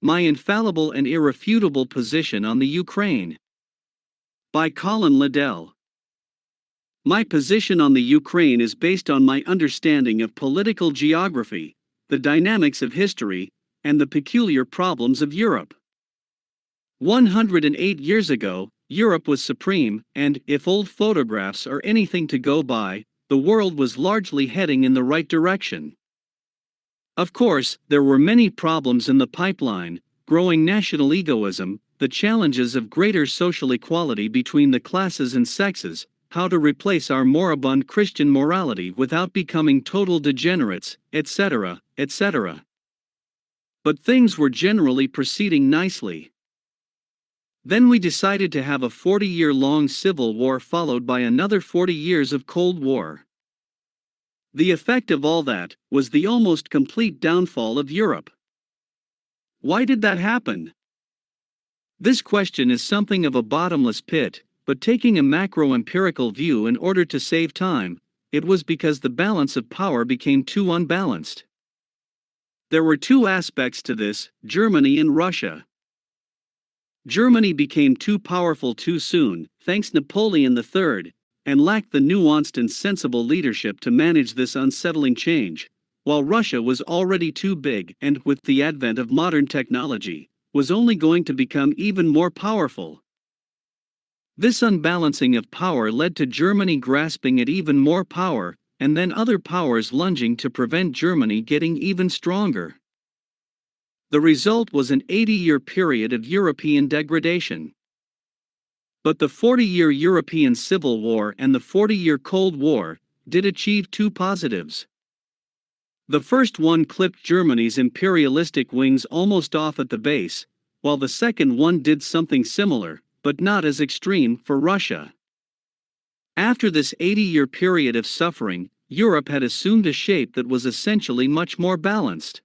My Infallible and Irrefutable Position on the Ukraine. By Colin Liddell. My position on the Ukraine is based on my understanding of political geography, the dynamics of history, and the peculiar problems of Europe. 108 years ago, Europe was supreme, and, if old photographs are anything to go by, the world was largely heading in the right direction. Of course, there were many problems in the pipeline growing national egoism, the challenges of greater social equality between the classes and sexes, how to replace our moribund Christian morality without becoming total degenerates, etc., etc. But things were generally proceeding nicely. Then we decided to have a 40 year long civil war followed by another 40 years of Cold War. The effect of all that was the almost complete downfall of Europe. Why did that happen? This question is something of a bottomless pit, but taking a macro empirical view in order to save time, it was because the balance of power became too unbalanced. There were two aspects to this Germany and Russia. Germany became too powerful too soon, thanks Napoleon III, and lacked the nuanced and sensible leadership to manage this unsettling change, while Russia was already too big and, with the advent of modern technology, was only going to become even more powerful. This unbalancing of power led to Germany grasping at even more power, and then other powers lunging to prevent Germany getting even stronger. The result was an 80 year period of European degradation. But the 40 year European Civil War and the 40 year Cold War did achieve two positives. The first one clipped Germany's imperialistic wings almost off at the base, while the second one did something similar, but not as extreme, for Russia. After this 80 year period of suffering, Europe had assumed a shape that was essentially much more balanced.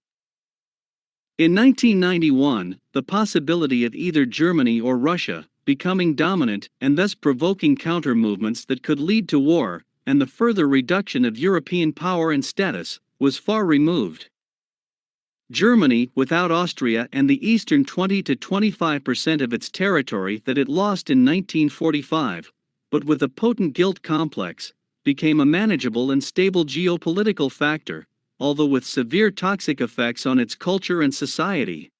In 1991, the possibility of either Germany or Russia becoming dominant and thus provoking counter movements that could lead to war, and the further reduction of European power and status, was far removed. Germany, without Austria and the eastern 20 to 25% of its territory that it lost in 1945, but with a potent guilt complex, became a manageable and stable geopolitical factor, although with severe toxic effects on its culture and society.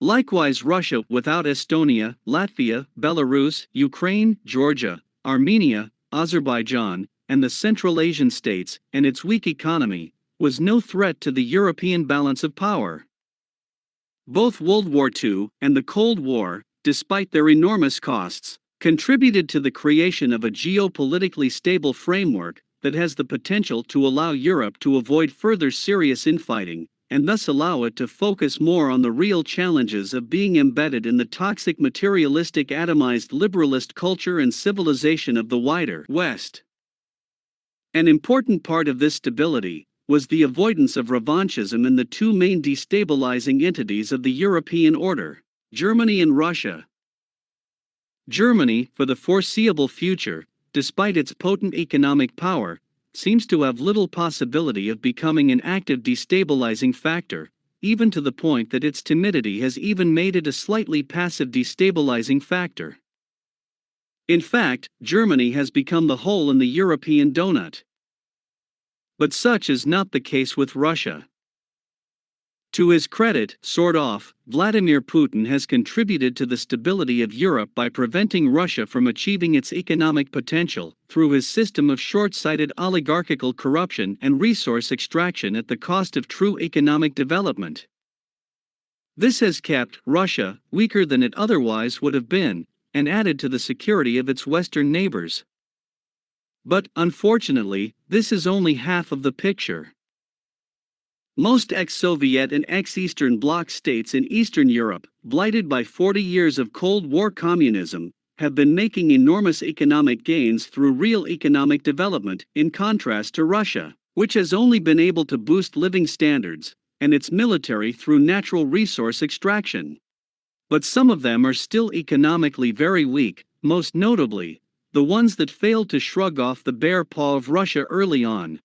Likewise, Russia, without Estonia, Latvia, Belarus, Ukraine, Georgia, Armenia, Azerbaijan, and the Central Asian states, and its weak economy, was no threat to the European balance of power. Both World War II and the Cold War, despite their enormous costs, contributed to the creation of a geopolitically stable framework that has the potential to allow Europe to avoid further serious infighting, and thus allow it to focus more on the real challenges of being embedded in the toxic materialistic atomized liberalist culture and civilization of the wider West. An important part of this stability was the avoidance of revanchism in the two main destabilizing entities of the European order Germany and Russia. Germany, for the foreseeable future, despite its potent economic power, seems to have little possibility of becoming an active destabilizing factor, even to the point that its timidity has even made it a slightly passive destabilizing factor. In fact, Germany has become the hole in the European donut. But such is not the case with Russia. To his credit, sort of, Vladimir Putin has contributed to the stability of Europe by preventing Russia from achieving its economic potential through his system of short sighted oligarchical corruption and resource extraction at the cost of true economic development. This has kept Russia weaker than it otherwise would have been, and added to the security of its Western neighbors. But, unfortunately, this is only half of the picture. Most ex Soviet and ex Eastern Bloc states in Eastern Europe, blighted by 40 years of Cold War communism, have been making enormous economic gains through real economic development, in contrast to Russia, which has only been able to boost living standards and its military through natural resource extraction. But some of them are still economically very weak, most notably, the ones that failed to shrug off the bear paw of Russia early on,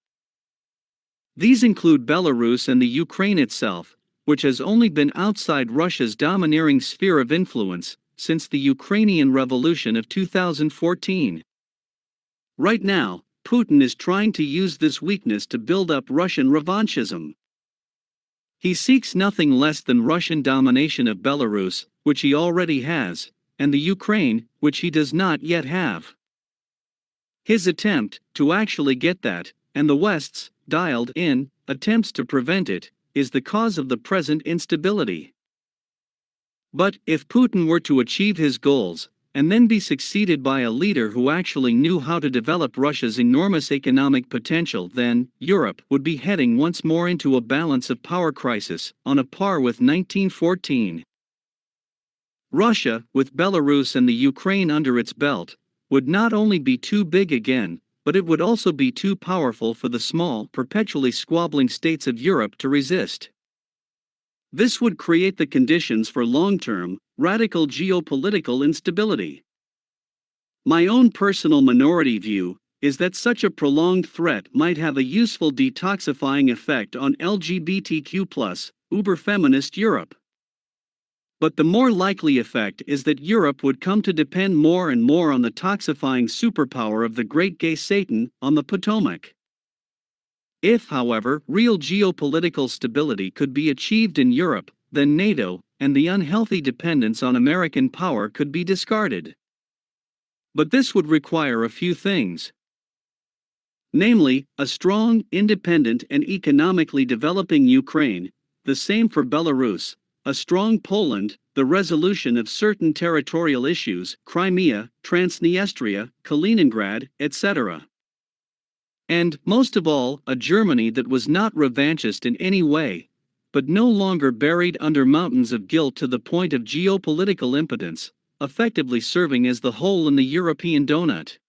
these include Belarus and the Ukraine itself, which has only been outside Russia's domineering sphere of influence since the Ukrainian Revolution of 2014. Right now, Putin is trying to use this weakness to build up Russian revanchism. He seeks nothing less than Russian domination of Belarus, which he already has, and the Ukraine, which he does not yet have. His attempt to actually get that, and the West's dialed in attempts to prevent it, is the cause of the present instability. But if Putin were to achieve his goals, and then be succeeded by a leader who actually knew how to develop Russia's enormous economic potential, then Europe would be heading once more into a balance of power crisis, on a par with 1914. Russia, with Belarus and the Ukraine under its belt, would not only be too big again, but it would also be too powerful for the small, perpetually squabbling states of Europe to resist. This would create the conditions for long term, radical geopolitical instability. My own personal minority view is that such a prolonged threat might have a useful detoxifying effect on LGBTQ, uber feminist Europe. But the more likely effect is that Europe would come to depend more and more on the toxifying superpower of the great gay Satan on the Potomac. If, however, real geopolitical stability could be achieved in Europe, then NATO, and the unhealthy dependence on American power could be discarded. But this would require a few things. Namely, a strong, independent, and economically developing Ukraine, the same for Belarus, a strong Poland, the resolution of certain territorial issues, Crimea, Transnistria, Kaliningrad, etc. And, most of all, a Germany that was not revanchist in any way, but no longer buried under mountains of guilt to the point of geopolitical impotence, effectively serving as the hole in the European donut.